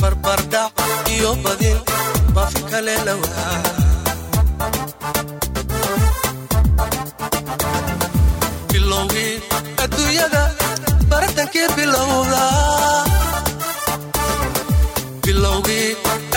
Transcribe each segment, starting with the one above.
barbardhac iyo badin bafi kale lowdaa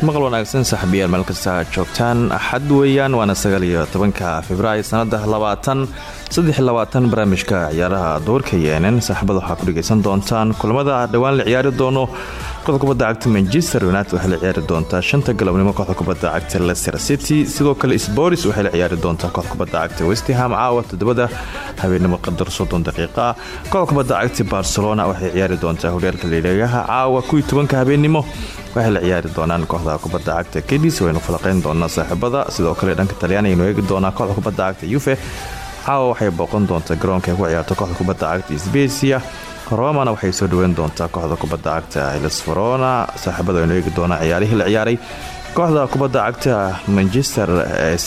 ismaqal wanaagsan saaxiibayaal meel kasta aad joogtaan. Axad weeyaan waana sagaal iyo tobanka februaayo labaatan barnaamijka ciyaaraha doorka yeenen saaxiibada waxaa ku dhegeysan doontaan kulamada dhowaan la ciyaari doono. Kooxda kubadda cagta manchester united waxay la ciyaari doontaa shanta galabnimo. Kooxda kubadda cagta leicester city sidoo kale sporis waxay la ciyaari doontaa kooxda kubadda cagta westham caawa todobada habeenimo qadar soddon daqiiqa. Kooxda kubadda cagta barcelona waxay ciyaari doontaa horyaalka liigaha caawa kuwii tobanka habeenimo waxay la ciyaari doonaan kooxda kubadda cagta kedis waynu falaqeyn doonaa saaxiibada sidoo kale dhanka talyaaniga aynu eegi doonaa kooxda kubadda cagta yuve caawa waxay booqan doontaa garoonka ay ku ciyaarto kooxda kubadda cagta sbesia romana waxay soo dhaweyn doontaa kooxda kubadda cagta hilsfarona saaxiibada aynu eegi doonaa ciyaarihii la ciyaaray. Kooxda kubadda cagta manchester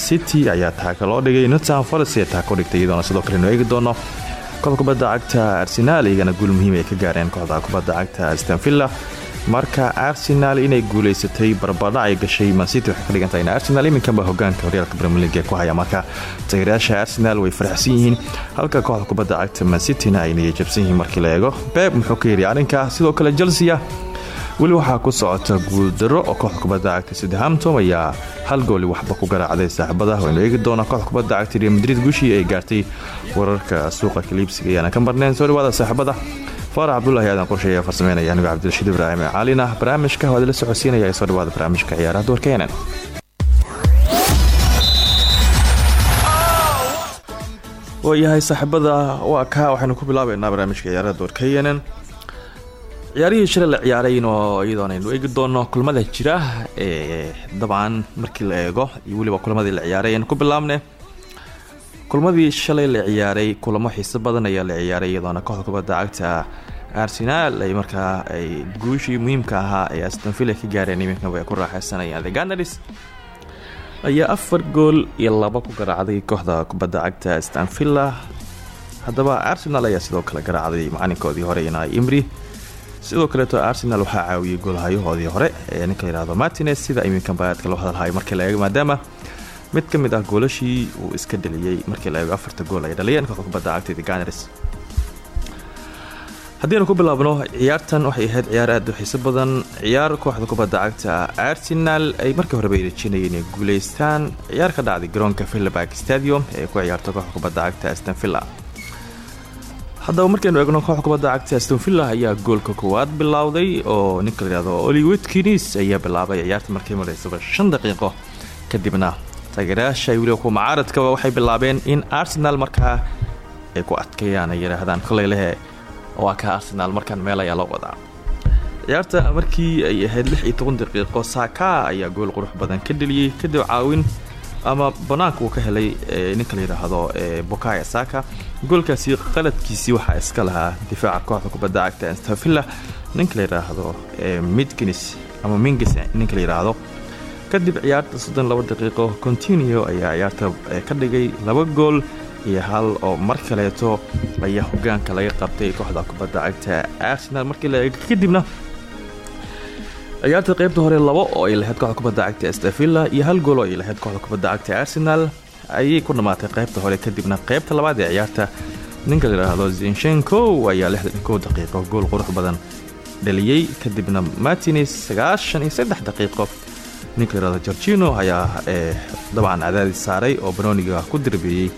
city ayaa taaka loo dhigay. Nottingham forest ee taaka u dhigtay iyadoona sidoo kale aynu doono. Kooxda kubadda cagta arsenaal iyagana guul muhiim ay ka gaareen kooxda kubadda cagta stanvilla marka arsenal inay guuleysatay barbadhac ay gashay mancity waxay ka dhigantahay in arsenal iminkanba hogaanka horyaalka league ee ku haya. Marka taageerayaasha arsenal way faraxsan yihiin halka kooxda kubadda cagta mancityna ay niyajabsan yihiin markii la eego. Beeb muxuu ka yidhi arrinka sidoo kale chelsea weli waxaa ku socota guuldaro oo kooxda kubadda cagta southampton ayaa hal gooli waxba ku garaacday saaxiibada. Waynu eegi doonaa kooxda kubadda cagta real madrid guushii ay gaartay wararka suuqa kaliibsiga ayaana ka marneen soo dhawaada saaxiibada faarax cabdulahi aadan qorsheeya farsameynaya anigo cabdirashiid ibraahim caalina barnaamijka waad la socodsiinaya ee soo dhawaada barnaamijka ciyaaraha doorka yenan waayahay saaxiibada waa ka waxaynu ku bilaabeynaa barnaamijka ciyaaraha doorka yenan ciyaarihii shalay la ciyaarayn oo iyadoon aynu eegi doono kulamada jira ee dabcan markii la eego iyo weliba kulamadii la ciyaaray aynu ku bilaabne kulmadii shalay la ciyaaray kulamo xiiso badan ayaa la ciyaaray iyadoona kooxda kubadda cagta arsenaal ay markaa ay guushii muhiimka ahaa ee astonvilla ka gaareen iminkaba ay ku raaxeysanayaan the ganars ayaa afar gool iyo laba ku garaacday kooxda kubadda cagta stanvilla haddaba arsenal ayaa sidoo kale garaacday macalinkoodii hore ina imri sidoo kaleeto arsenal waxaa caawiyey goolhayahoodii hore. Ee ninka layihahdo martines sida iminkanba aadka loo hadalhayo markii la eego maadaama mid ka mid ah goolashii uu iska dhaliyey markii la eego afarta gool ay dhaliyeen kooxda kubadda cagta the ganars ku bilaabno ciyaartan waxay ahayd ciyaar aad u xiiso badan. Ciyaar kooxda kubadda cagta arsenal ay markii horeba rajinayeen inay guuleystaan. Ciyaar ka dhacday garoonka villabak stadium ee ku ciyaarta kooxda kubadda cagta astonvilla haddaba markaynu eegno kooxda kubadda cagta astonvilla ayaa goolka koowaad bilowday oo ninka oli witkinis ayaa bilaabay ciyaarta markay maraysaba shan daqiiqo kadibna taageerayaasha weliba kuwa macaaradkaba waxay bilaabeen in arsenal markaa ay ku adkeeyaan ay yidhaahdaan kolay lehe. Waa ka arsenal markaan meel ayaa loo wadaa. Ciyaarta markii ay ahayd lix iyo toban daqiiqo saaka ayaa gool qurux badan ka dheliyey kadib caawin ama banaanka uu ka helay ninka la yidhaahdo bokaya saka. Goolkaasi qaladkiisii waxaa iska lahaa difaaca kooxda kubadda cagta anstavilla ninka la yidhaahdo midgins ama mingis ninka la yidhaahdo kadib ciyaarta soddon laba daqiiqo continio ayaa ciyaarta ka dhigay laba gool iyo hal oo mar kaleeto ayaa hogaanka laga qabtay kooxda kubadda cagta arsenal. Markii la eego kadibna ciyaarta qaybta hore labo oo ay lahayd kooxda kubadda cagta stafilla iyo hal gool oo ay lahayd kooxda kubadda cagta arsenal ayay ku dhammaatay qaybta hore. Kadibna qaybta labaad ee ciyaarta ninka la yidhaahdo zinshenko ayaa lixdan kow daqiiqo gool qurux badan dhaliyey kadibna martines sagaashan iyo saddex daqiiqo ninka layihahdo gorgino ayaa dabcan cadaadis saaray oo banooniga ku dirbeeyey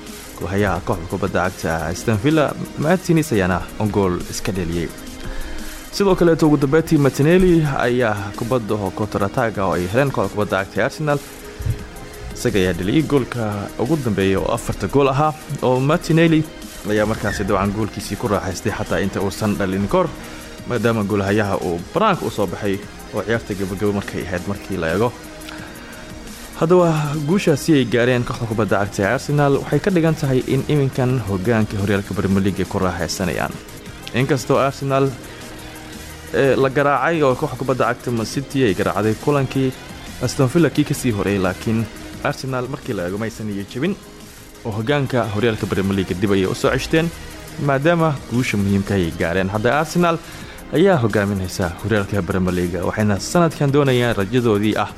hayaha kooxda kubadda cagta stanvilla martines ayaana gool iska dheliyey sidoo kaleeto ugu dambeyntii matineli ayaa kubadda oo kotorataga oo ay heleen kooxda kubadda cagtay arsenal. Isaga ayaa goolka ugu dambeeya oo afarta gool ahaa oo martinelli ayaa markaasi dabcan goolkiisii ku raaxaystay xataa inta uusan dhalin kor maadaama goolhayaha uu banaanka u soo baxay oo ciyaarta gabagabo markay ahayd markii la eego. Haddaba guushaasi ay gaareen kooxda kubadda cagta ee arsenal waxay ka dhigan tahay in iminkan hogaanka horyaalka brimilig ay ku raaxaysanayaan. Inkastoo arsenal la garaacay oo kooxda kubadda cagta mancity ay garaacday kulankii astonvilla kii ka sii horeeyay laakiin arsenal markii la eego maysan iyo jebin oo hogaanka horyaalka brimileaga dib ayay u soo ceshteen maadaama guusha muhiimka ay gaareen. Hadda arsenal ayaa hogaaminaysa horyaalka brimileaga waxayna sanadkan doonayaan rajadoodii ah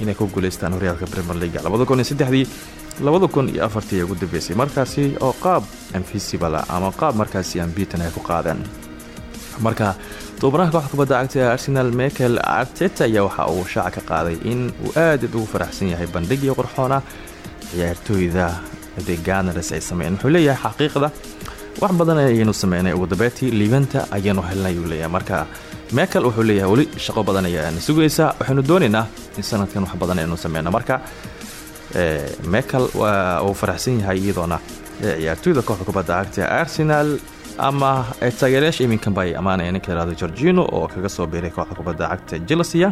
inay ku guulaystaan horyaalka brimileaga labadakunsdexdii labada kun iyo afartii ugu dambeysay. Markaasi oo qaab anfisibala ama qaab markaasi ambitan ay ku qaadeen marka tobabaraha kooxda kubadda cagta ee arsenal michael arteta ayaa waxa uu shaaca ka qaaday in uu aad ugu faraxsan yahay bandhigii qorxoona ciyaartooyda the ganars ay sameeyeen wuxuu leeyahay xaqiiqda wax badan ayaynu sameynay ugu dambeyntii liibanta ayaanu helnay uu leeyahay. Marka michael wuxuu leeyahay weli shaqo badan ayaana sugaysaa waxaynu doonaynaa in sanadkan wax badan aynu sameyno marka waa uu faraxsan yahay iyadoona ciyaartooyda kooxda kubadda cagta arsenal ama taageerayaasha iminkanba ay ammaanaya ninka yihahdo gorgino oo kaga soo biiray kooxda kubadda cagta jelsia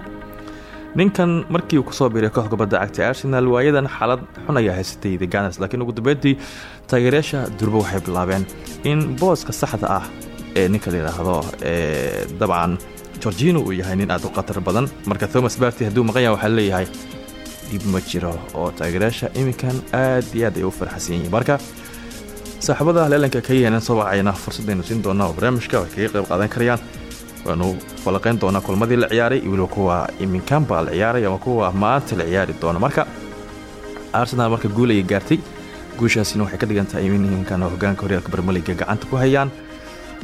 ninkan markii uu ku soo biiray kooxda kubadda cagta arsenal waayadan xaalad xun ayaa haysatay the laakiin ugu dambeyntii taageerayaasha durbo waxay bilaabeen in booska saxda ah ee ninka layidhaahdo dabcan gorgino uu yahay nin aad u khatar badan. Marka thomas barty hadduu maqan yaha waxaa leeyahay dhib ma jiro oo taageerayaasha iminkan aad iyo aad ay u farxasan yihiin marka saaxiibada leelanka ka yeenen soo wacayna fursadaynu siin doonaa oo barnaamijka ay kaga qayb qaadan karayaan waanu falaqayn doonaa kulmadii la ciyaaray iyo weliba kuwa iminkanba la ciyaaray ama kuwa maanta la ciyaari doona marka arsenal marka guul ayay gaartay. Guushaasina waxay ka dhigan tahay in iminkan hogaanka horyaalka barmaliga gacanta ku hayaan.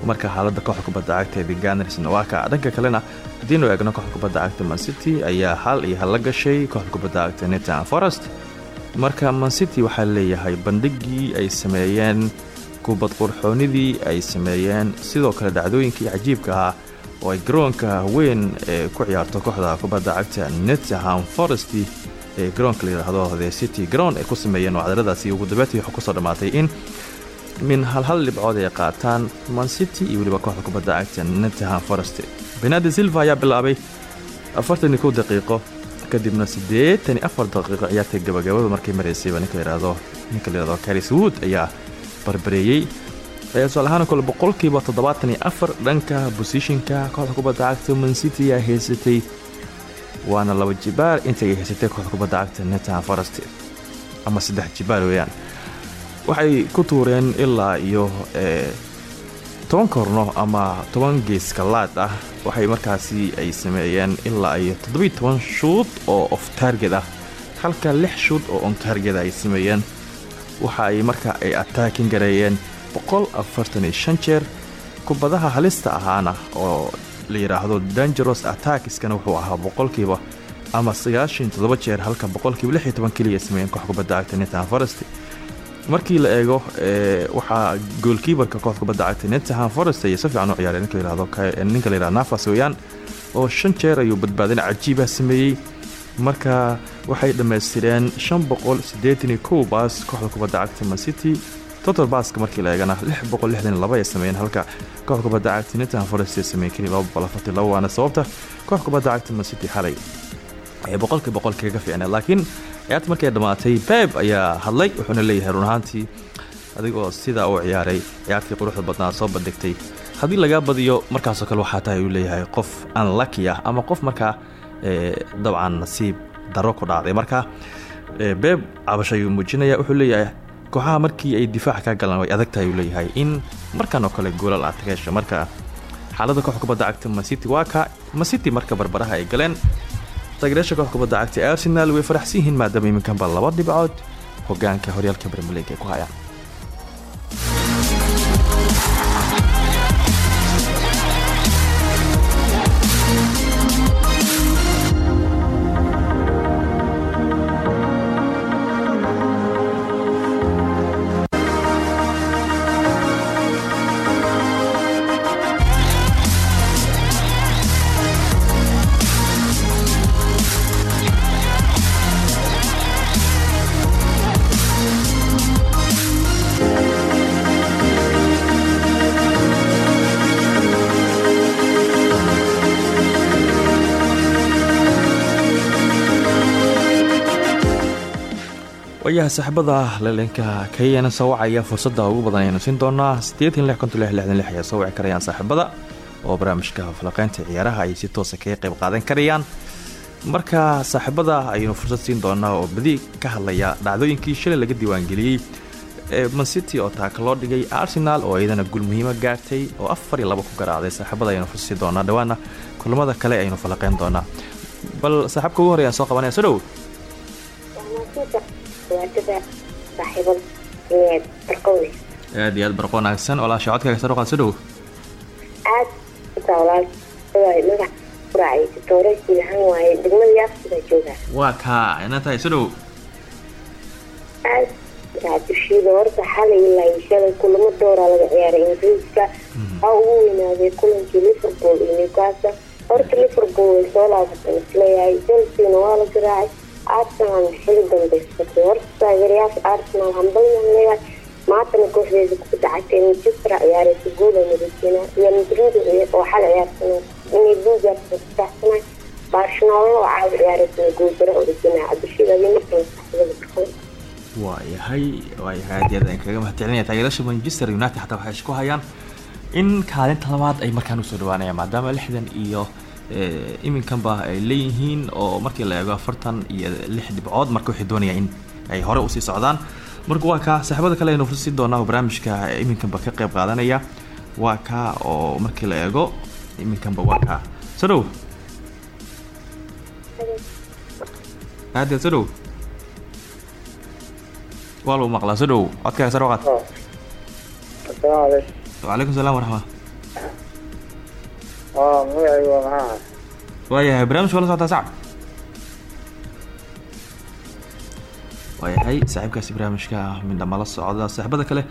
Marka xaaladda kooxda kubadda cagta the ganarsna waa ka dhanka kalena haddiinu eegno kooxda kubadda cagta mancity ayaa hal iyo hal gashay kooxda kubadda cagta netan forest. Marka mancity waxaa leeyahay bandhigii ay sameeyeen kubad qurxoonidii ay sameeyeen sidoo kale dhacdooyinkii cajiibka ahaa oo ay garoonka weyn ee ku ciyaarto kooxda kubadda cagta netham forest ee garoonka layidhaahdo the city ground ay ku sameeyeen oo cadaradaasi ugu dambeyntii waxaa ku soo dhammaatay in min halhal dhibcood ay qaataan mancity iyo weliba kooxda kubadda cagta netham forest. Benadi silva ayaa bilaabay afartan kow daqiiqo kadibna siddeetan afar daqiiqo ciyaarta gabagabada markay maraysayba ninka layihahdo ninka layihahdo caris wood ayaa barbareeyey tusaale ahaan kole boqolkiiba toddobaatan iyo afar dhanka bosishinka kooxda kubadda cagta mancity ayaa haysatay waana laba jibaar intay haysatay kooxda kubadda cagta netan forest. Ama saddex jibaar weeyaan. Waxay ku tuureen ilaa iyo toban korno ama toban geeska laad ah. Waxay markaasi ay sameeyeen ilaa iyo toddobiy toban shuud oo of taarget ah. Halka lix shuud oo on taarget ay sameeyeen. Waxa ay marka ay attaakin gareeyeen jeer kubadaha halista ahaana oo la yidhaahdo dangeros attackiskana wuxuu ahaa boqolkiiba ama sagaashan toddoba jeer halka boqolkiiba lix iyo toban keliya sameeyeen koox kubadda cagta netan forest markii la eego waxaa goolkiibarka kooxda kubadda cagta netham forest ayay si fiican u ciyaareen ninka la yihahdo nafas weeyaan oo shan jeer ayuu badbaadin cajiibah sameeyey. Marka waxay dhammaystireen shan boqol siddeetan iyo kow baas kooxda kubadda cagta mancity total baaska markii la eegana ay sameeyeen halka. Kooxda kubadda cagta netham forest ay sameeyeen keliya waana sababta kooxda kubadda cagta mancity xalay ay boqolkii boqol kaga fiicneed laakiin ciyaarta markay dhammaatay beeb ayaa hadlay wuxuuna leeyahay run ahaantii adigoo sidaa uu ciyaaray ciyaartii quruxda badnaa soo bandhigtay. Haddii lagaa badiyo markaasoo kale waxaa tahay uu leeyahay qof anlaki ah ama qof markaa dabcan nasiib daro ku dhacday marka beeb cabasho ayuu muujinaya wuxuu leeyahay kooxaha markii ay difaaca ka galaan way adag tahay uu leeyahay. In markan oo kale goolal aad kaga hesho marka xaaladda koox kubadda cagta macity waa ka macity marka barbaraha ay galeen. Taageerayaasha koox kubadda cagta arsenal way faraxsan maadaama iminkanba laba dhibcood. Hogaanka horyaalka brimileaga ay ku hayaan waayaha saaxiibada leelinka keyana soo wacaya fursadda ugu badan ayaynu siin doonaa ayaa soo wici karayaan saaxiibada oo barnaamijka falaqeynta ciyaaraha ay si toosa kaga qayb qaadan karayaan. Marka saaxiibada ayaynu fursad siin doonaa oo badi ka hadlaya dhacdooyinkii shalay laga diiwaangeliyey ee mancity oo taaka loo dhigay arsenal oo iyadana gul muhiimo gaartay oo afar iyo laba ku garaacday saaxiibada ayaynu fursad siin doonaa dhawaana kulamada kale ayaynu falaqeyn doonaa bal saaxiibka ugu horeyaan soo qabanaya soo dhow aad iyo aad barqo wanaagsan walaasha codkaaga sar qaad soo dhow aad walaal magac raacay dooraysi ahaan waaye degmada yaaqsida joogaa waa kaa ina tahay soo dhow aad raacdushiida horta xalay ilaa shalay kulamo dooraa laga ciyaaray ingiriiska waxaa ugu weynaaday kulankii liverpool iyo newcastle horta liverpool way soo laabatay is leeyahay chelseana waa la garaacay arsenal xili dambaysatay horta taageerayaasha arsenal hambalyan leeyahay maantana kooxdeeda kubadda cagtay manchester ciyaareysa goola madejina iyo madrid oo xal ciyaarsanay inay buugaarsa kusaxsanay barcelona oo caawa ciyaareysa goolbaro origina cabdishida waayahay waayahay aad aad kaga mahadcelinaya taageerasha manchester united xataa waxay isku hayaan in kaalinta labaad ay markaan u soo dhawaanayaan maadaama lixdan iyo iminkanba ay leeyihiin oo markii la eego afartan iyo lix dhibcood marka waxay doonayaan in ay hore u sii socdaan. Marka waa kaa saaxiibada kale aynu fursi doonaa oo barnaamijka iminkanba ka qayb qaadanaya. Waa kaa oo markii la eego iminkanba waa kaa soo dhow aad soo dhow waa lagu maqlaa soo dhow codkaaga sar waqaad asalaamu calaykum wacalaykum waa maxaa waayahay barnaamijka wala socotaa sacab waayahay saaxiibkaasi barnaamijka midhama la socda saaxiibada kale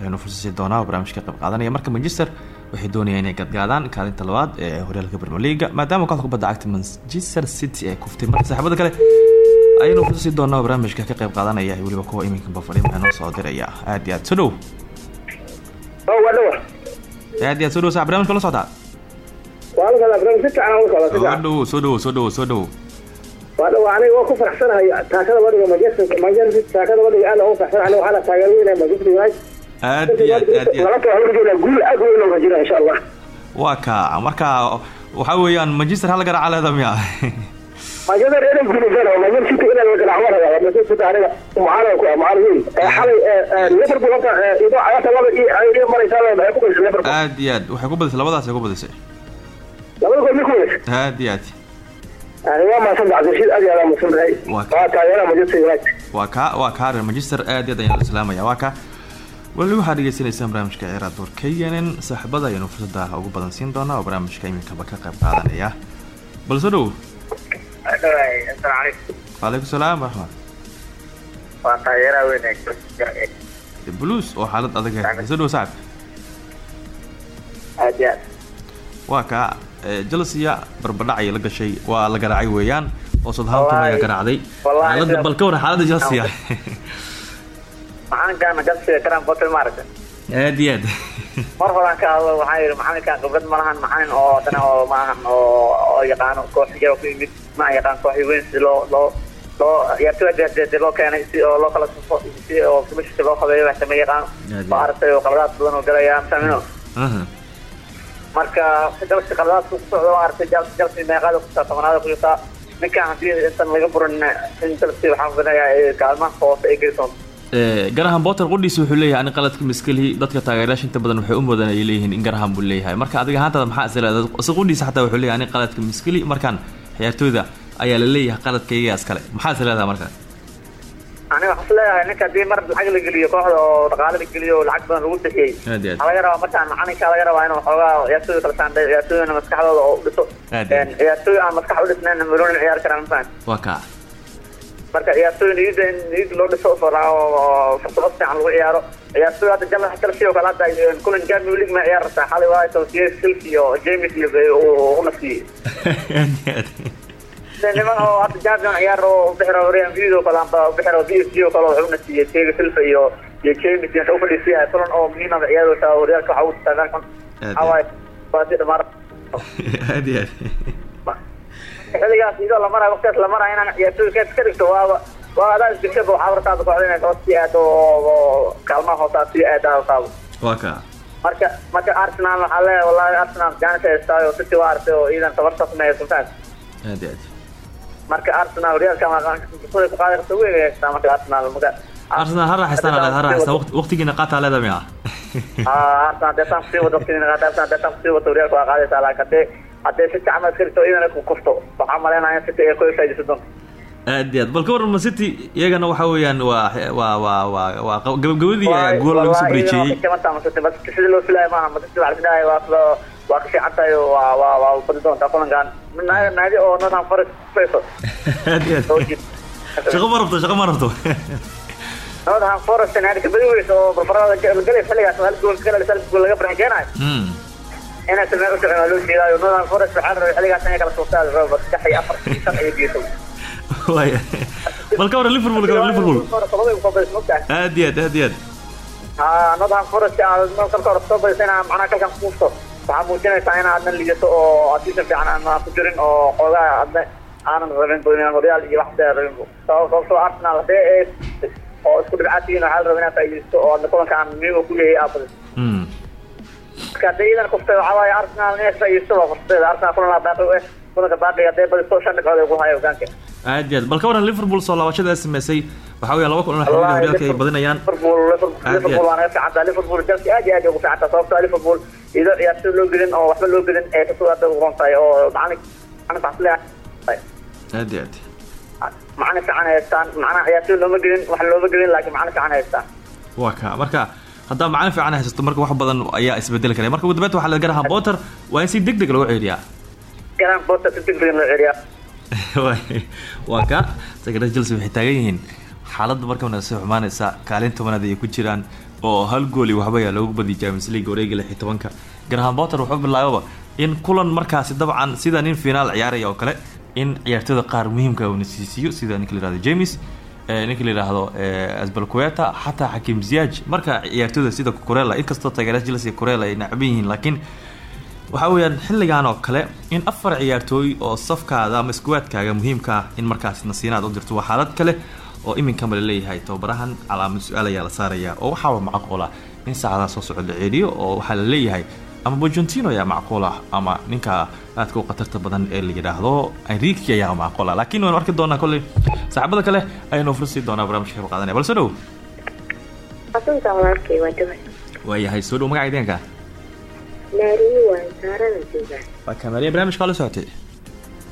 ayaynu fursasi doonaa oo barnaamijka qayb qaadanaya marka manchester waxay doonayaan inay gadgaadaan kaalinta labaad ee horyaalka leaga maadaama kooxda kubadda cagta manchester city ay kuftay marka saaxiibada kale ayaynu fursasi doonaa oo barnaamijka ka qayb qaadanaya weliba kuwa iminkanba fadhiin noo soo diraya aad iyo aad soo dhow aad iyo aad soo dhow saa barnamijka la socdaa dhow soo dhow soo dhow soo dhow. Waa dhawa aniga waa ku faraxsanahay taakada wadhiga manchester manchester city taakada wadhiga aad ugu faraxsanahay aniga waxaana taageer weynaya manchester united aad iyo aad aad iyo aad laba koox horjeeda guul aad weyn oo rajina insha allah waa ka marka waxaa weeyaan manchester hal garaaca leeda miya manchester inay guulaysan oo manchester city inay la garaaco ma rabaa manchester city aniga mucaalam ku ah weyn. Ee xalay liverpool horta idoo cayaarta laba iyo maraysaa waxay ku qaysay liverpool? Aad iyo aad waxay ku badisay labadaas ay ku badisay labada gool ma ku weysa aad iyo aad yani waa mahadsan cabdirashiid aad iyo aad mahadsan tahay Waa ka- waa taageeraha manchester united waa ka waa kaa reer manchester aad iyo aad ayaan la islaamaya waa ka weli waxaad dhegeysaneysaan barnaamijka ciyaaraha door k n n saaxiibada ayaynu fursada ugu badan siin doonaa oo barnaamijka iminkaba ka qayb qaadanaya bal soo dhow waalaykum salaam waraxmat waa taageeraha weyn blues oo xaalad adag ah soo dhow sacab aad iyo aad waa ka chelsea barbadhac ayay la gashay waa la garaacay weeyaan. Oo southampton ayaa garaacday. xaalada bal ka waran xaalada maaragta aad iyo aad. Mar horaan ka hadlo waxaa yidhi maxalinkan khibrad ma lahan maxalin oo haddana oo maahan oo oo yaqaano koox jaro ku yimid ma yaqaan kooxi weyn si loo loo loo ciyaartoyda dee loo keenay si oo loo kala sufo si oo kumishka loo qabeeyo waxta ma yaqaan Aad iyo oo aragtay oo qaladaad badan oo galaya samino. Marka qaladaadku ku socdo waa aragtay jalsi meeqaada ku jirtaa tobanaada ku jirtaa ninkan haddii intan laga burin in jalsi waxaan filayaa kaalmaha hoose ay geli doonto garahan botter qudhiisa wuxuu leeyahay ani qaladka miskalihi dadka taageerayaasha inta badan waxay u mudan ay leeyihiin in garahan buu leeyahay. Marka adiga ahaantaada maxaa is leedahay isa qudhiisa xataa wuxuu leeyahay ani qaladka miskali markaan ciyaartooyda ayaa la leeyahay qaladka iyagaa iskale maxaa is leedahay marka aniga waxaan is leeyahay ninka haddii mar lacag la geliyo kooxda oo dhaqaale la geliyo oo lacag badan lagu bixiyey waxaa laga rabaa markaan macalinka laga rabaa inuu xoogaa ciyaartooyda kala saandhay ciyaartooydana maskaxdooda oo dhiso ciyaartooy aan maskax u dhisnayn maroon ciyaari karaan mafahant waa kaa marka ciyaartooy niyada in niyada loo dhiso oo fursado fiican lagu ciyaaro ciyaartooy hadda jalla chelsea oo kale hadda kulan Champions League ma ciyaar rabtaa xalay waa Southgate Chelsea iyo James iyo u u niman oo hadda Champions ciyaar oo Madrid oo kale amba bixiro PSG oo kale wuxuu nafsiyey Thiago Silva iyo iyo James iyo wuxuu fadhiisay kulan oo muhiim ah ciyaar oo taa Real waxa uu taagan kan hawaay baadi dhamar aad iyo aad xilligaas iyadoo la marayo waqtigaas la marayo inaan ciyaartooy ka iska dhigto waaba waa adaa isgashaba waxaa wartaada kooxda inay hoos sii aado oo kaalmaha hoosaa sii aada wartaada waa kaa marka marka arsenal waxaa leeyahay wallahi arsenal jaanis haystaayo city waa artay oo iidan tabarta sameeya sultaan aad iyo aad marka arsenal karta weyn ay haystaa marka arsenal marka arsenal ha raaxaystaan aleed ha raaxaystaan waqti- waqtigiina qaataa leeda miya Ah, arsenal deetaan ku sii wado waqtigiina qaata arsenal deetaan ku sii wado horyaalka waa qaadaysaa laakiin haddee haddee city camal iska dhigto iidana ku kufto waxaa malaynaya in city ay ku faa'iidaysan doonto aad iyo aad. Bal ka waran man city iyagana waxa weeyaan waa waa waa waa waa gabagabadii gool lagu soo bareejeeyey sidii loo filaayo maaha. Lasidhahay waa ka fiican tahay waa badi doontaa kulankan naadi oo oo aad jid shaqo ma rabto shaqo ma rabto northern forest naadi kabadi weyso oo barbarada galay xilligaas hal gool kale hal gool laga barankeenayo Mm. inay samee u socon waa loo sheegaayo northern forest waxaa rabay xilligaas inay kala suurtaa rabo saddex iyo afar shan iyo geeso bal ka waran liverpool ka waran liverpool aad iyo aad aad iyo aad haa northern forest marka hore soo badisay inaa macnaha kalkan kuufto waxaa muujinaysaa in aadan liidato oo adiisa fiican aan ku jirin oo xoogaa aadna aanan rabin horyaal iyo wax dee rabin sababtoo arsenal hadee ee oo isku dhibcaatihiin waxaa la rabaa inaad faa'iidaysto oo adna kulanka aan muhiim ku leeyahay aad badiso marka haddii iidan kuftay waxaa waaye arsenal inay faa'iidaysto waa fursadeeda arsenal kulan baaqi u eh kulanka baaqiga hadee badiso shan dhibcood ay ku hayo hogaanka aad aad. Bal ka waran liverpool soo laabashada ay sameysay waxaa weeya laba xiriir horyaalka ay badinayaan. Liverpool waana fiicantaa liverpool chelsea aad iyo aad ugu fiicantaa sababtoo ah liverpool iyadoo ciyaartoy loo gelin oo waxba loo gelin ee ka soo aad ugu rontahay oo macalin aad iyo aad. Macalin fiican ay haystaan. Macnaha ciyaartoy looma gelin wax looma gelin laakiin macalin fiican ay haystaan. Waa ka marka haddaa macalin fiican haysato marka wax badan ayaa isbedeli karaya marka ugu dambeynta waxaa la garahan potter waa in si deg deg lagu ceeliyaa garan bosta si degdeg loo celiyaa. Waay- waa ka. Sagara chelsea waxay taagan yihiin. Xaaladda markana soo xumaanaysa. Kaalin tobanaad ay ku jiraan oo hal gooli waxba ayaa loogu badiyay champions league wareega lix tobanka. Graham potter wuxuu bilaababa in kulan markaasi dabcan sida nin finaal ciyaaraya oo kale in ciyaartooyda qaar muhiimka uu nasiisiyo sida ninka la yihahdo james ninka la yidhaahdo eh, asbalkueta xataa xakim ziyaaj marka ciyaartooyda sida kurela inkastoo taageeraha chelsea kurela ay yihiin laakiin waxaa weeyaan xilligan oo kale in afar ciyaartooy oo safkaada ama iskuwaadkaaga muhiimka ah in markaas nasiinaad u dirto waa xaalad kale oo iminkanba la leeyahay. Tababarahan calaamad su'aal ayaa la saaraya oo waxaaba macquul ah in saacadaha soo socod la ceeliyo oo waxaa la leeyahay. Ama bojentino ayaa macquul ah ama ninka aadka u khatarta badan ee la yidhaahdo enrique ayaa macquul ah laakiin waynu arki doonaa kolley saaxiibada kale ayaynu fursii doonaa barnaamijka ka qaadanaya balse dhow. Waayahay soo dhow magaca barnaamijka la socotay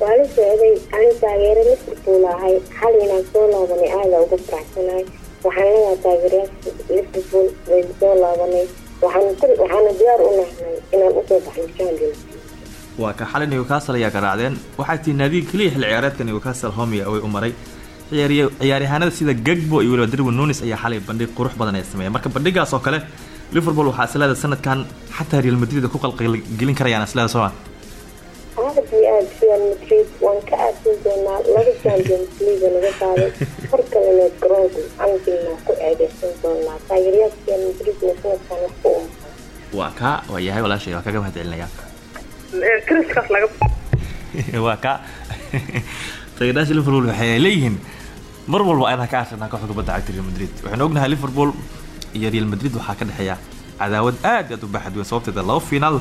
waa la socday ani taageero liverpool ahay xal inaan soo laabanay aada uga faraxsanahay waxaan leeyahay taageerayaasha liverpool waynu soo laabanay waxaana diyaar u nahnay inaan u soo baxno champions waa ka xalay newcastle ayaa garaacdeen waxaa tii naadiga keliya xilli ciyaareedka newcastle homia way u maray ciyaarya- ciyaaryahanada sida gagbo iyo weliba darwin nunis ayaa xalay bandhig qurux badan ay sameeyeen marka bandhigaas oo kale liverpool waxaa isleeda sanadkan xataa real madrid ku qalqalgelin karayaan isleeda sooma aada iyo aada real madrid waan ka aadsin doonaa laba champions league naga qaaday mar kalena garoonka anfilna ku eedeysan doonaa taageerayaasha real madridna sanadkan wax ku umaqan waa ka waa yahay walaashay waa kaga mahad celinaya kriskaas laga waa ka. Taageerayaasha liverpool waxay leeyihiin mar walba ayna ka arsenaa kooxda kubadda cagta real madrid. Waxaynu ognahay liverpool iyo real madrid waxaa ka dhexeeya cadaawad aad aad u baaxad weyn sababteeda laba finaal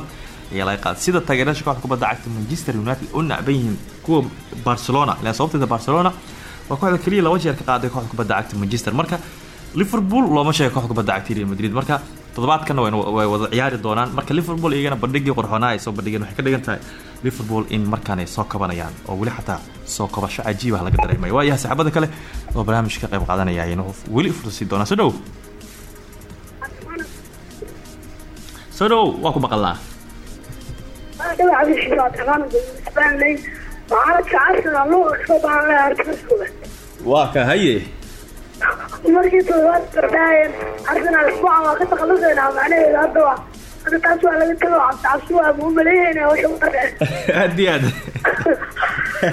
ayaa laga qaaday. Sida taageerayaasha kooxda kubadda cagta manchester united u nacban yihiin kuwa barcelona ilaan sababteeda barcelona waa kooxda keliya laba jeer ka qaaday kooxda kubadda cagta manchester. Marka liverpool looma sheega kooxda kubadda cagta real madrid. Marka toddobaadkana way wada ciyaari doonaan. Marka liverpool iyagana bandhigii qorxoonaa ay soo bandhigeen. Waxay ka dhigan tahay liverpool in markaan ay soo kabanayaan oo weli xataa soo kabasho cajiib ah laga dareemaya waayahay saxaabada kale oo barnaamijka ka qayb qaadanaya ayaynu weli fursii doonaa. Soo dhow soo dhow waa ku maqalnaa waa soo ka haye? Markii toddobaad kordhaayeen arsenal isbuucan waa ka takhalusaynaa macnaheedu hadda waa hadda taas waa laga tago cabdicabsi waa ma u maleeyaynaa waxa u dhaqeen aad iyo aad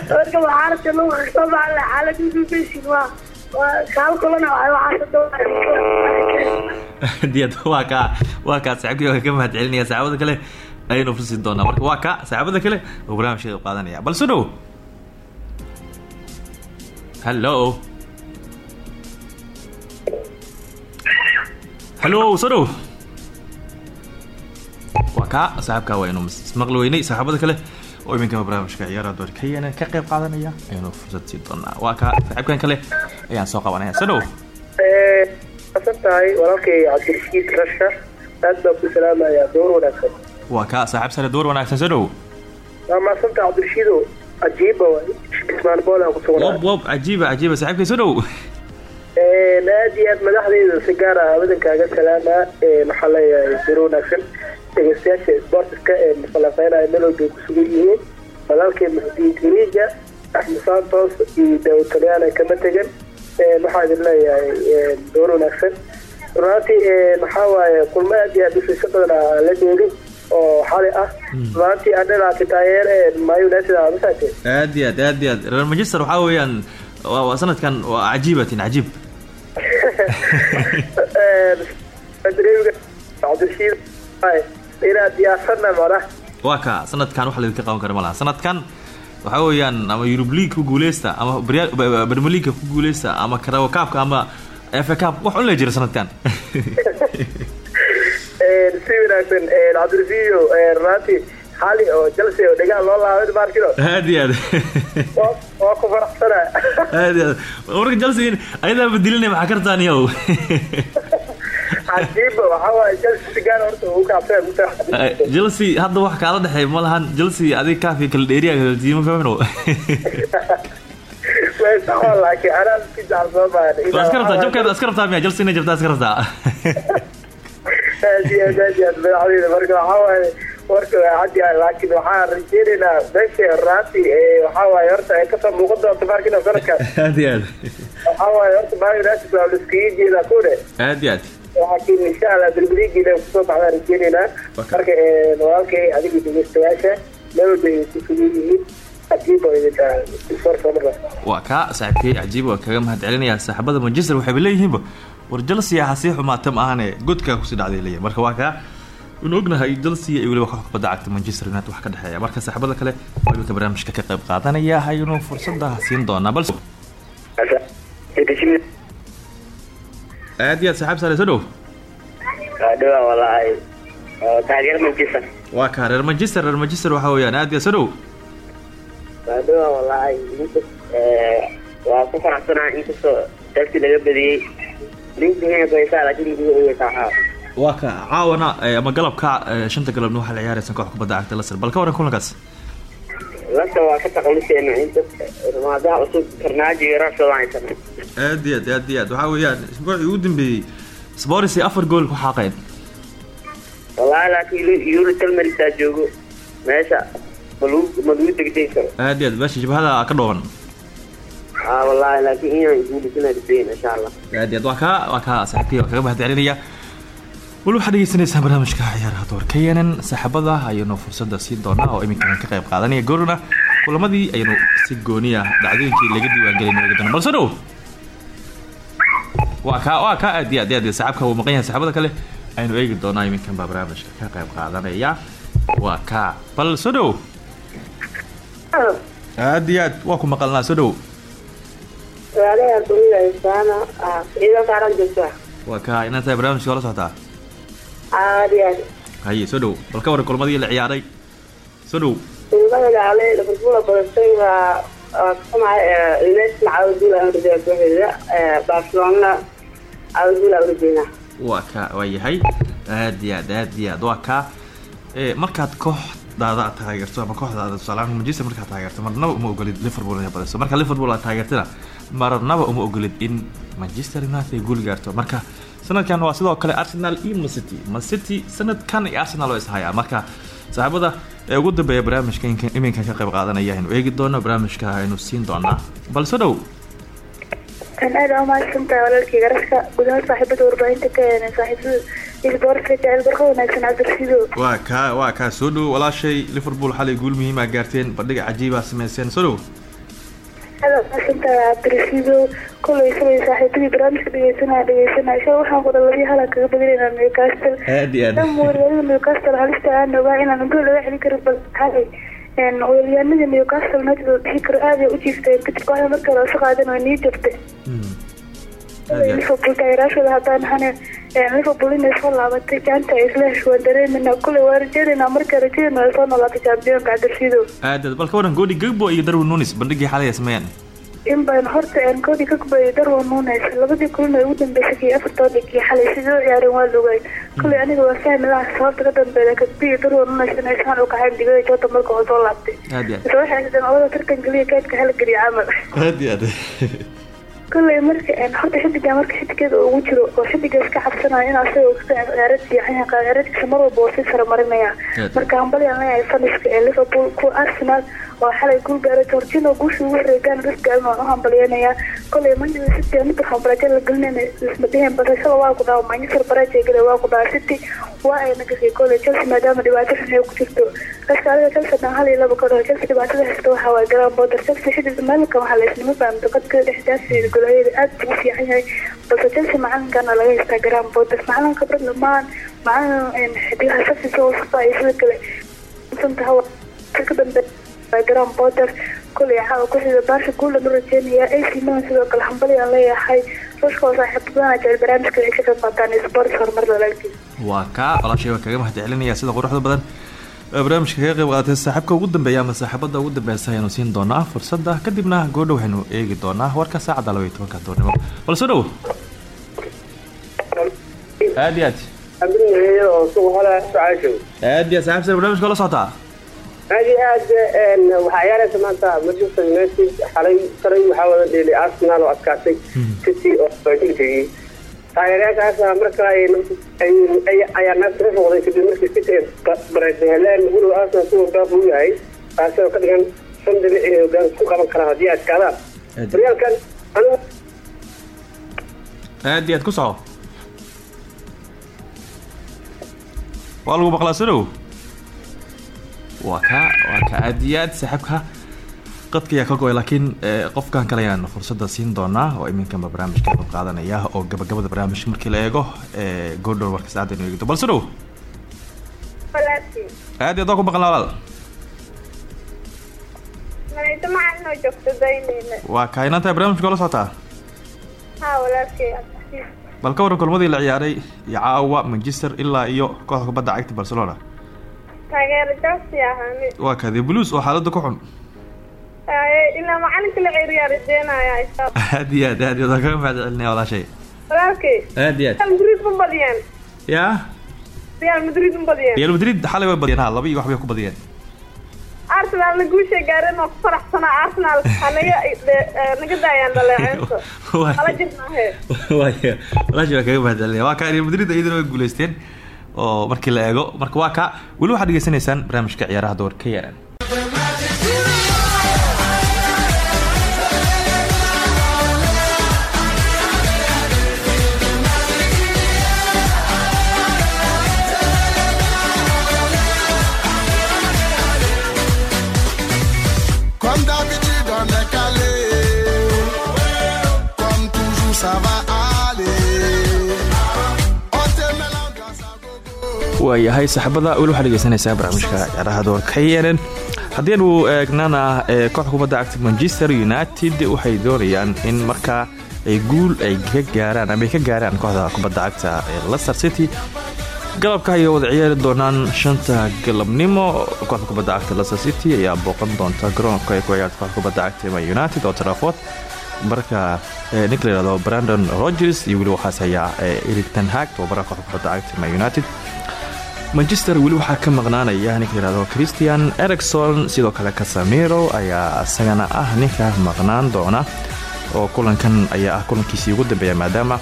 marka mucaaradka loo soo baahan lahaa xaaladii ubesin waa diyad waa kaa waa kaa saxibkay ka mahad celinaya saxaabada kale ayaynu fursii doonaa. Marka waa ka saxaabada kale oo barnaamijkeeda qaadanaya. Bal so dhow. Hallo hallo so dhow. Waa kaa saxaabkaa waa inu ismaqli weynay saxaabada kale oo iminka barnaamijka ciyaaraha doorkayana ka qayb qaadanaya aynu fursad sii doonaa. Waa kaa saaxiibkan kale ayaan soo qabanaya. Soo dhow asan tahay walaalkay cabdirashiid rashka. Aad baa ku salaamayaa door wanaagsan. Waa kaa saaxiib sare door wanaagsan soo dhow waa maasanta cabdirashiido cajiiba waay. Kismaan boola ku sugnaa wob wob cajiiba cajiiba saaxiibkay soo dhow aad iyo aad madaxdeyda si gaar ah wadankaaga salaamaa maxaa leeyahay door wanaagsan dhegeystayaasha sportiska ee mafalaqeynaya melowbay ku sugan yihiin. Walaalkay muxudiin kiriija axmed santos iyo daawud talyaana kama tegan. Waxaa idin leeyahay door wanaagsan. Runaantii maxaa waaye kulmo aad iyo aad ufiisa badan a la dheeli oo xali ah. Runaantii adhanaati taageer ma united a masaate aad iyo aad aad iyo aad. Reer manchester waxaa weeyaan waa sanadkan waa cajiibatin cajiib inaad diyaarsanna mana waa kaa sanadkan wax laydinka qaban kara ma laha sanadkan waxaa weeyaan ama eurub league ku guuleysta ama bermer league ku guuleysta ama karawa kaabka ama fa kaab wax un la jira sanadkan. Si wanaagsan cabdirasiiyo runaantii xali oo chelsea oo dhegaal loo laabay maarkino aad iyo aad. Waa ku faraxsana. Aad iyo aad. Marka chelsea ayadaa badilinay maxaa kartaan yow ugu kaabseen chelsea hadda wax kaala dhexeey ma lahan chelsea adiga kaafi kala dheeriya tiimo fahmino laakiin anaa si jecel waa iska rabtaa jabkeeda iska rabtaa miya chelsea inay jabtaa iska rabtaa? Aad iyo aad aad iyo aad madaxdeyda marka waxaa waaye warka yahay laakiin waxaan rajeynaynaa meesha raanti waxaa waaye horta ay ka soo muuqan doonto markina sanadkan aad iyo aad. Waxaa waaye horta man united waa la iskaga jeedaa kune aad iyo aad laakiin insha allah berberigina ku soo baxdaan rajeynaynaa marka walaalkay adiga dhegeystayaasha meel bay ku sugan yihiin waa kaa saaxiibkay cajiib waa kaga mahad celinayaa saaxiibada manchester waxayba leeyihiinba war chelsea ha sii xumaata ma ahane godkaa ku sii dhacday leeyahay marka waa kaa inu ognahay chelsea iyo weliba koox kubadda cagta manchester united wax ka dhexeeya marka saaxiibada kale waa iminka barnaamijka ka qayb qaadanaya aynu fursada siin doonaa balse aad iyo aad saaxiib sare soo dhow dhawa walahi taageer manchester. Waa kaa reer manchester reer manchester waxaa weeyaan aad iyo aad soo dhow walahi waa ku faraxsanaa inkastoo dalkii laga badiyey waa ka caawana ama galabka shanta galabna waxaa la ciyaaraysan koox kubadda cagta bal ka waran kulankaas waa ka taqaluseena inta ramaadaha cusub karnaajo iyo haysan aad iyo aad aad iyo aad waxaa weeyaan isbuucii ugu dambeeyey sports afar gool ku xaaqeen wallahi laakiin yuri talmarisaa joogo meesha malu malagu degdegi karo aad iyo aad meesha jabhada ka dhooban aa wallahi laakiin inaan guulisana dhisayn insha allah aad iyo aad waa kaa waa kaa saaxiibkay waa kaga mahad celinaya weli waxaad dhegeysanaysaan barnaamijka ciyaaraha doorka yenan saaxiibada ayaynu fursada siin doonaa oo iminkan ka qayb qaadanaya goorna kulamadii ayaynu si gooniya dhacdooyinkii laga diiwaangelin eegi doona balse dhow waa kaa waa kaa aad iyo aad aad saaxiibka uu maqan yahay saaxiibada kale aynu eegi doonaa iminkan baa barnaamijka ka qayb qaadanaya. Waa kaa bal soo dhow aad iyo aad waa ku maqalnaa soo dhow joogta waa kaa inaa tahay barnaamijka ola socotaa? Aad iyo aad. Haye soo dhow bal ka waran kulamadii la ciyaaray. Soo dhow waa ka yahay aad iyo aad aad iyo aad waa kaa markaad kooxdaada aad taageerto ama kooxdaada tusaalahaan manchester markaad taageerto marnaba uma ogolid liverpool inay badiso marka liverpool aad taageertana marnaba uma ogolid in. Manchester united ay guul gaarto marka sanadkan waa sidoo kale arsenal iyo mancity mancity sanadkan iyo arsenal oo ishayaan marka saaxiibada ee ugu dambeeya barnaamijka iminkan ka qayb qaadanaya aynu eegi doono barnaamijka aynu siin doonaa. Balse dhow. Kan aad aa mahadsantahay walaalkayga rashka gudaha saaxiibada warbaahinta ka heenay saaxiibada isboortka jecel barqa wanaagsan cabdirsido waa kaa waa kaa soo dhow walaashay liverpool xalay guul muhiima gaarteen. Bandhiga cajiibaa sameyseen. Soo dhow aad aa mahadsantahay cabdirsido kolay salay saaxiibadii barnaamijka dhegeysanaya dhegeysanaya shala waxaan dhalabay halan kaga badinaynaa newcastle. Aad iyo aad weerarada newcastle halista aan ogaa inaan gool laga celin karin bal xalay weeraryahanada newcastle united oo dhihi karo aad ay u jiifteen kadib kooxda marka hore osa qaadan waa nii jabtay liverpool taageeraashooda haddaan hane liverpool inay soo laabatay jaanta ay isla hesho waan dareemayna kuley waa rajeynayna marka rajadayna ay soo noolaato championka cabdirsiido aad bal ka waran goodi gagbo iyo darwin nunis bandhigii xalay ay sameeyeen in badan horta koodi ka gubay darwan nunes labadii kulin ay ugu dambeysay kii afartoodii kii xalay sidoo ciyaareen waa lugay kuley aniga waa fahmi laha sababta ka dambeeya kadbiyo darwan nunes inay saan u kaxayn digada jota marka oo soo laabtay aad iyo waxay haydeen odada tartan geliya kaydka hala geliya camal aad iyo aad kuley marka horta xidiga marka xidigeeda ugu jiro oo xidiga iska cabsanaya in asaga ciyaarad fiican yahay ciyaaradiisa mar walba oo sii sara marinaya marka hambalyan leeyahay faniska ee liverpool kuwa arsenal oo xalay guul gaaray georgino guusha ugu horeegaan risgaalin waan u hambalyeynayaa koley manchester city mid waxaan barajo la gelinayna ismadaheen basashada waa ku dhawa manchester barajo gale waa ku dhawa city waa ayna gashay koley chelsea maadaama dhibaato xun ay ku jirto. Kaska adiga chelsea dhan hal iyo laba ka chelsea dhibaatada haysta waxaa waaye garan boder chelsea xidid maalinka waxaa la isnimo fahamta qadka dhexdaafeeda golaheeda aad buu u fiican yahay. Balse chelsea macalinkana laga haystaa garan boder macalin khibrad dhamaan macalin xidigaha safisa oo safa iyo sida kale. Santaha ka dambe garan boder kuley caawa kuxida baasha guulan u rajeynaya ac milan sidoo kale hambalyaan leeyahay ruushka oo saaxiib badana jecel barnaamijka ay ka qayb qaataan sports horumar lalaalkiisa waa kaa walaashay waa kaga mahad celinaya sida quruxda badan. Barnaamijka kaga qayb qaadatay saaxiibka ugu dambeeya ama saaxiibada ugu dambeysa ayaanu siin doonaa fursadda kadibna goodhow waxaynu eegi doonaa warka saacadda laba iyo tobanka doornimo. Balse dhow. Aad iyo aad. Aad iyo aad. Saaxiibsa barnaamijka la socotaa aad iyo aad waxaa ciyaaraysa maanta manchester united xalay shalay waxaa wada dheelay arsenal oo adkaatay city oo tegey taageerayaashaas marka ayaa naagtira noqday kadib markii city ay bareysay heleen walow arsenal kuwa baaf u yahay. Taasi oo ka dhigan shan dhibic inay hogaan ku qaban karaan haddii adkaadaan horyaalkan anigu aad iyo aad ku soco. Waa lagu maqlaa waa ka waa ka aad iyo aad saaxiibka qadka ayaa ka go'ay laakiin qofkan kale ayaan fursadda siin doonaa oo iminkanba barnaamijka qayb qaadanaya oo gabagabada barnaamijka markii la eego goordhow warka saacadda inu eegto. Balse dhow. Aad waa ku maqlaa walaal waa ka inaan tahay barnaamijka la socotaa? Bal ka waran kulmadii la ciyaaray iyo caawa manchester ilaa iyo kooxda kubadda cagta barcelona taageero jasi ahani waa kadee blues oo xaaladda ku xun. Ilaa macalinka la rajeynaya aad iyo aad aad waan kaga mahad celinaya walaashay. Walaalkay aad iyo aad. Madrid ma badiyeen yaa real madrid ma badiyeen real madrid xalay way badiyeen ha laba iyo waxbay ku badiyeen arsenalna guushay gaareen oo ku faraxsanaa arsenal hanaga naga daayaan dhaleeceynta hala jirnaahe waaya walaashay waan kaga mahad celinaya waa ka real madrid iyadana way guuleysteen oo markii la eego marka waa ka weli waxaad dhegeysanaysaan barnaamijka ciyaaraha door ka yeeran waayahay saaxiibada weli waxaad dhegeysanaysaa barnaamijka ciyaaraha door ka yeeran haddiinu eegnana ee kooxda kubadda cagta manchester united waxay doonayaan in markaa ay guul ay ka gaaraan ama ay ka gaaraan kooxda kubadda cagta ee leicester city galabka ayay wada ciyaari doonaan shanta galabnimo. Kooxda kubadda cagta leicester city ayaa booqan doonta garoonka ay ku ciyaarta kooxda kubadda cagta man united oo trafford. Marka ninka la yihahdo brandon rogers iyo weli waxaas hayaa eric tenhag tababaraha kooxda kubadda cagta man united manchester weli waxaa ka maqnaanaya ninka christian ericson sidoo kale casamiro ayaa isagana ah ninka maqnaan doona oo kulankan ayaa ah kulankiisii ugu dambeeya maadaama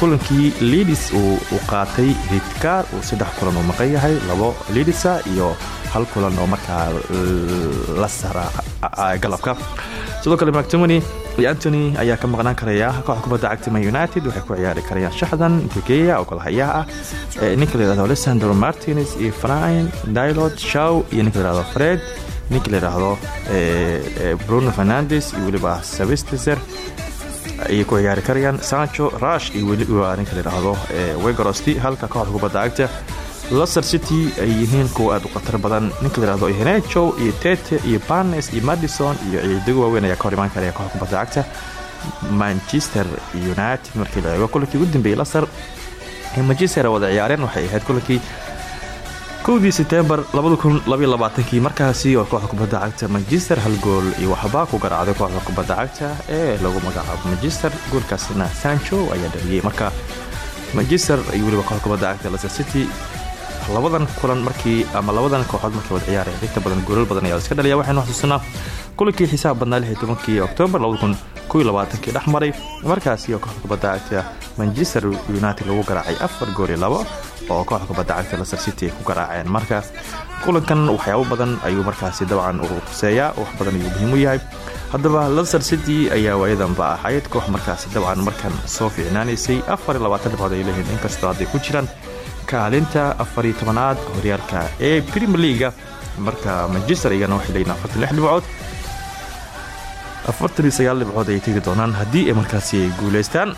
kulankii lidis uu qaatay ridkaar uu saddex kulan uu maqan yahay labo lidisa iyo hal kulan oo markaa la sara galabka. Sidoo kale mactomony iyo antony ayaa ka maqnaan karaya kooxda kubadda cagta man united. Waxay ku ciyaari karayaan shaxdan dugeya oo golhayaha ah ninka la yihahdo alessandro martinez iyo frine dilot shaw iyo ninka la yihahdo fred ninka la yidhaahdo bruno fernandes iyo weliba sabistiser ayay ku ciyaari karayaan. Sancho rush iyo weliba ninka la yidhaahdo wegorosti halka kooxda kubadda cagta leicester city ay yihiin kuwa aad u khatar badan. Ninka la yihahdo henejo iyo tete iyo barnes iyo madison iyo ciidago waaweyn ayaa ka hor imaan karaya kubadda cagta. Manchester united markii la eego kulankii ugu dambeeyey leicester ee manchester wada ciyaareen waxay ahayd kulankii kowdii setembar kii markaasi oo kooxda kubadda cagta manchester hal gool iyo waxbaa ku garaacday kooxda kubadda cagta ee lagu magacaabo manchester. Goolkaasina sancho ayaa dhaliyey marka manchester iyo weliba kooxda cagta leicester city labadan kulan markii ama labadan kooxood markay wada ciyaareen. Inta badan goolal badan ayaa iska dhaliya waxaynu xusuusanaa kulankii xisaab badnaa kii oktoobar kii dhex maray. Markaasi oo kooxda kubadda cagta manchester united lagu garaacay afar gool iyo oo kooxda kubadda cagta leicester city ku garaaceen. Marka kulankan waxyaabo badan ayuu markaasi dabcan uu huseeyaa wax badan ayuu muhiim u yahay. Haddaba leicester city ayaa waayadanba ahayd koox markaasi dabcan markan soo fiicnaanaysay afar iyo labaatan dhibcood ay leeyihiin inkastoo hadday ku jiraan kaalinta afariyo tobanaad horyaalka ee premier leaga marka manchester iyagana waxay leeyihiin afartan lix dhibcood. Afartan iyo sagaal dhibcood ayay tegi doonaan haddii ay markaasi ay guuleystaan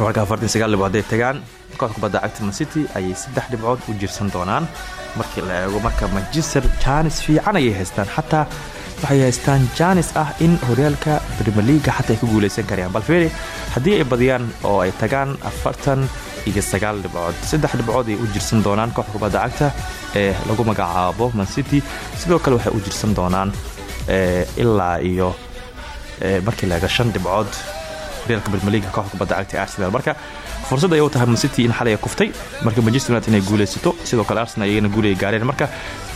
marka afartan sagaal dhibcood ay tagaan. Kooxda kubadda cagta man city ayay saddex dhibcood u jirsan doonaan. Markii la eego marka manchester jaanis fiican ayay haystaan. Xataa waxay haystaan jaanis ah in horyaalka premier leaga xataa ay ku guuleysan karayaan balfeeri haddii ay badiyaan oo ay tagaan afartan iyo sagaal dhibcood. Saddex dhibcood ay u jirsan doonaan kooxda kubadda cagta ee lagu magacaabo man city. Sidoo kale waxay u jirsan doonaan ilaa iyo markii la eego shan dhibcood. Horyaalka leaga kooxda kubadda cagta arsenal. Marka fursad ay u tahay man city in xalay ay kuftay. Marka manchester united inay guuleysato sidoo kale arsenal iyagana guul gaareen. Marka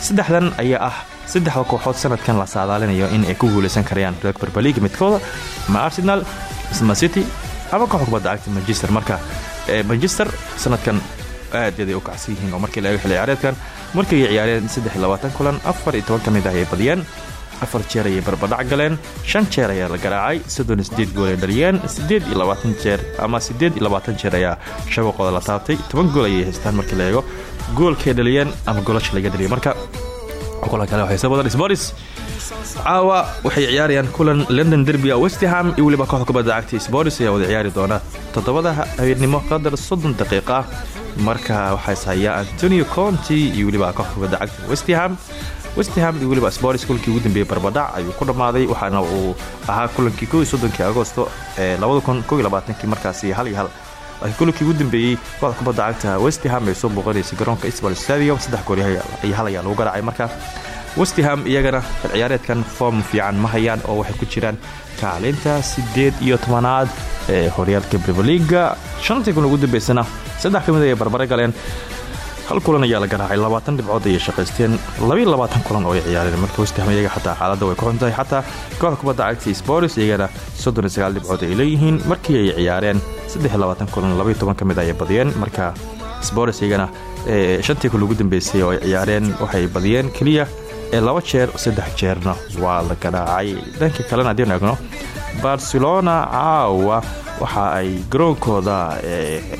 saddexdan ayaa ah saddexda kooxood sanadkan la saadaalinayo in ay ku guuleysan karayaan horyaalka leaga midkooda. Ma arsenal man city ama kooxda kubadda cagta manchester. Marka manchester sanadkan aad yaday u kacsan yihiin oo markii la eego xilli ciyaareedkan markay ciyaareen kulan ka mid ah ay badiyeen. Afar jeer ayay barbadhac galeen shan jeer ayaa la garaacay gool ay dhaliyeen jeer ama jeer ayaa shabaqooda la taabtay. Toban gool ayay haystaan markii la eego goolkay dhaliyeen ama goolasha laga dhaliyay. Marka kulan kale waxay soo badan sports caawa waxay ciyaarayaan kulan london derbia westham iyo weliba kooxda kubadda cagta sports ayaa wada ciyaari doona toddobada habeenimo qadar soddon daqiiqa marka waxaa ishayaa antonio conti iyo weliba kooxda kubadda cagta westham westham iyo weliba sports kulankii ugu dambeeyey barbadhac ayuu ku dhammaaday waxaana uu ahaa kulankii ko iyo soddonkii agosto ee labada kun ko hal iyo hal. Laakiin kulankii ugu dambeeyey kooxda kubadda cagta westham ay soo booqanaysay garoonka isbal stadium. Saddex gool iyo hal ayaa lagu garaacay marka westham iyagana xilciyaareedkan form fiican ma hayaan oo waxay ku jiraan kaalinta siddeed iyo tobanaad ee horyaalka briveliga shantii kun ugu dambeysana saddex ka mid ayay barbare galeen. Hal kulan ayaa la garaacay labaatan dhibcood ayay shaqaysteen. Labaiyo labaatan kulan oo ay ciyaareen. Marka westham iyaga xataa xaaladda way ku xun tahay xataa kooxda kubadda cagta sports iyagana soddon sagaal dhibcood ay leeyihiin. Markii ay ciyaareen saddex labaatan kulan labaiyo toban ka mid ayay badiyeen. Marka sports iyagana shantii kun ugu dambeysay oo ay ciyaareen waxay badiyeen keliya ee laba jeer saddex jeerna waa la garaacay dhanka kalena haddiinu eegno barcelona caawa waxa ay garoonkooda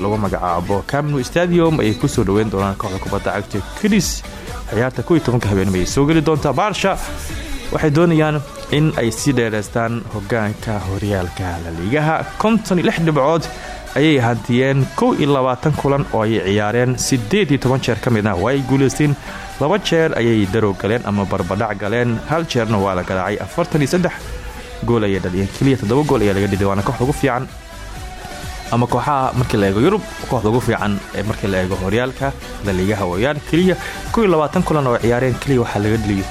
lagu magacaabo camnu stadium ay ku soo dhoweyn doonaan kooxda kubadda cagta kris ciyaarta iyo tobanka habeenimo ay soo geli doontaa baarsha waxay doonayaan in ay sii dheeraystaan hogaanka horyaalka laliigaha konton iyo lix dhibcood ayay hantiyeen kow iyo labaatan kulan oo ay ciyaareen. Siddeed iyo toban jeer ka midna waa ay guulaysteen laba jeer ayay darow galeen ama barbadhac galeen. Hal jeerna waa la garaacay gool ayay dhaliyeen keliya toddoba gool ayaa laga dhilay waana kooxda ugu fiican. Ama kooxaha markii la eego yurub kooxda ugu fiican markii la eego horyaalka laliigaha wayaan keliya labaatan kulan oo ciyaareen keliya waxaa laga dhiliyay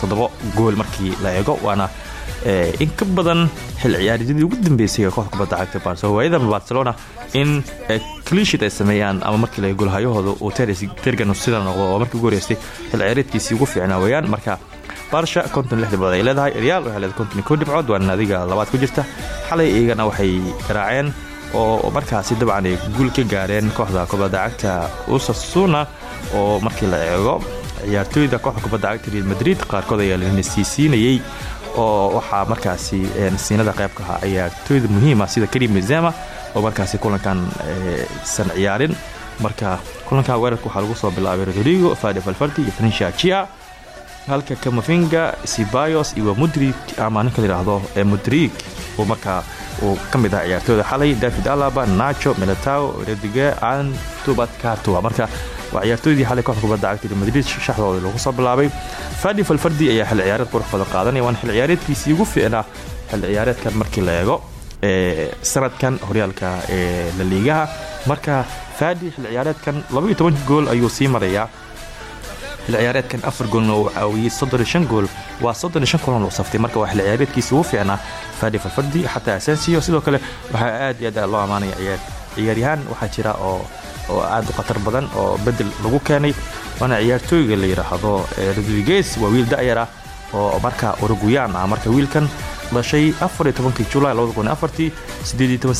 toddoba gool markii la eego waana in ka badan xil ciyaaryadii ugu dambeysay ee kooxda kubadda cagta barcelona barcelona in ay sameeyaan ama markii la golhayahooda uu tergan sida noqdo oo markii ugu horeystay xil ciyaareedkiisii ugu fiicnaa weeyaan. Marka barsha konton lix dhibcood ay real waxay leedahay konton kow dhibcood waa naadiga labaad ku jirta. Xalay iyagana waxay garaaceen oo markaasi dabcan ay guul gaareen kooxda kubadda cagta usasuna oo markii la eego ciyaartooyda kooxda kubadda cagta real madrid qaarkood ayaa la nasiisiinayey oo waxaa markaasi siinada qaybka ahaa ciyaartooyda muhiima sida karim mizema oo markaasi kulankan san ciyaarin. Marka kulankan weerarka waxaa lagu soo bilaabay rodrigo fadi falfardi iyo francia chia halka kamafinga sibayos iyo mudrig ama ninka layidhaahdo mudrig uu markaa uu ka mid aha ciyaartooyda xalay. David alaba nacho melatao redige antubat cartua marka waa ciyaartooydii xalay kooxda kubadda cagta madrid shaxdooda lagu soo bilaabay. Fadi falfardi ayaa xil ciyaareed qurux badan qaadanaya waana xil ciyaareedkiisii ugu fiicnaa xil ciyaareedkan markii la eego sanadkan horyaalka ee laliigaha marka faadi xil ciyaareedkan gool ayuu sii marayaa. Xil ciyaareedkan afar goolna uu caawiyey soddon iyo shan gool. Waa soddon iyo shan kulan uu saftay marka waa xil ciyaareedkiisa ugu fiicnaa faadi farfardi xataa asensio sidoo kale waxaa aad iyo aad loo ammaanaya ciyaar ciyaaryahaan waxaa jira oo oo aad u khatar badan oo bedel lagu keenay waana ciyaartooyga la yidhaahdo rodriguez waa wiil da'yar ah oo marka uruguyaan ah marka wiilkan dhashay julay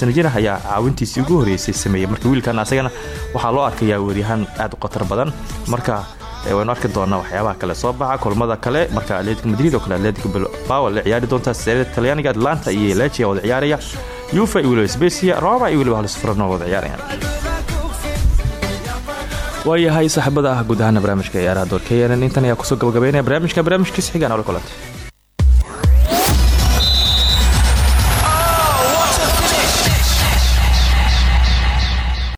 sana jir ayaa caawintiisii ugu horeysay sameeyey marka wiilkan asagana waxaa loo arkayaa weeryahaan aad u khatar badan. Marka waynu arki doonaa waxyaabaha kale soo baxa kulmada kale marka atletico madrid oo kale atletico bilbao la ciyaari doonta seerada talyaaniga atlanta iyo lecia wada ciyaaraya yufa iyo weliba roma iyo weliba wada ciyaarayaan waayahay saaxiibada ah guud ahaana barnaamijka ciyaaraha yeelan intan ayaa ku soo gabagabeynaya barnaamijka barnaamijkiisa xigaan ola kulantay